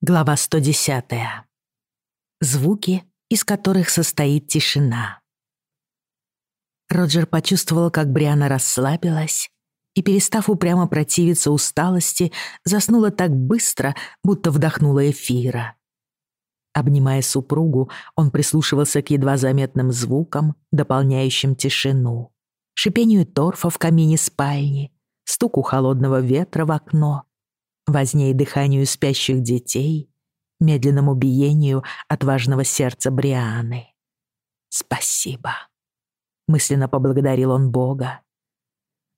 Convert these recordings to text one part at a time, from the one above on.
Глава 110. Звуки, из которых состоит тишина. Роджер почувствовал, как Бриана расслабилась и, перестав упрямо противиться усталости, заснула так быстро, будто вдохнула эфира. Обнимая супругу, он прислушивался к едва заметным звукам, дополняющим тишину. Шипению торфа в камине спальни, стуку холодного ветра в окно — возне и дыханию спящих детей, медленному биению отважного сердца Брианы. «Спасибо», — мысленно поблагодарил он Бога.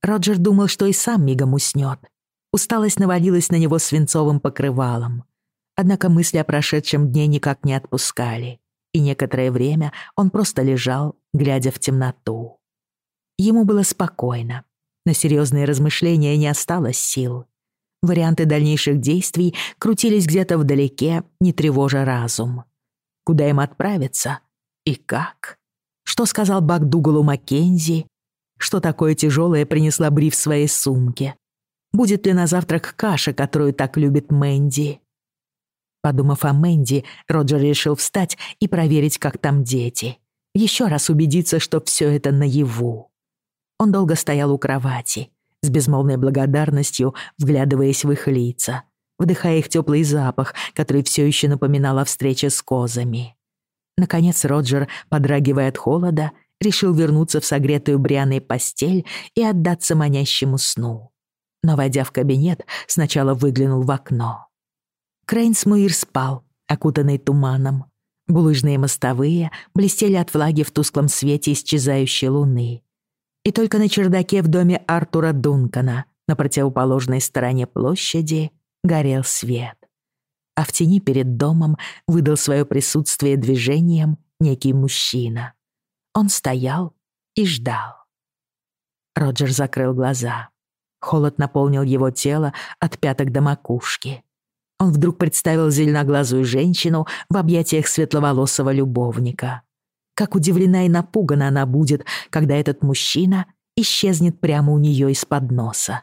Роджер думал, что и сам мигом уснёт. Усталость навалилась на него свинцовым покрывалом. Однако мысли о прошедшем дне никак не отпускали, и некоторое время он просто лежал, глядя в темноту. Ему было спокойно. На серьезные размышления не осталось сил. Варианты дальнейших действий крутились где-то вдалеке, не тревожа разум. Куда им отправиться? И как? Что сказал Бакдугалу Маккензи? Что такое тяжелое принесла Бри в своей сумке? Будет ли на завтрак каша, которую так любит Мэнди? Подумав о Мэнди, Роджер решил встать и проверить, как там дети. Еще раз убедиться, что все это наяву. Он долго стоял у кровати, с безмолвной благодарностью вглядываясь в их лица, вдыхая их теплый запах, который все еще напоминал о встрече с козами. Наконец Роджер, подрагивая от холода, решил вернуться в согретую Брианой постель и отдаться манящему сну. Но, войдя в кабинет, сначала выглянул в окно. Крейнсмуир спал, окутанный туманом. Булыжные мостовые блестели от влаги в тусклом свете исчезающей луны. И только на чердаке в доме Артура Дункана на противоположной стороне площади горел свет. А в тени перед домом выдал свое присутствие движением некий мужчина. Он стоял и ждал. Роджер закрыл глаза. Холод наполнил его тело от пяток до макушки. Он вдруг представил зеленоглазую женщину в объятиях светловолосого любовника как удивлена и напугана она будет, когда этот мужчина исчезнет прямо у нее из-под носа.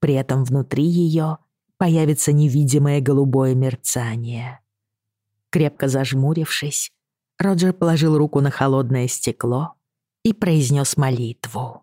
При этом внутри ее появится невидимое голубое мерцание. Крепко зажмурившись, Роджер положил руку на холодное стекло и произнес молитву.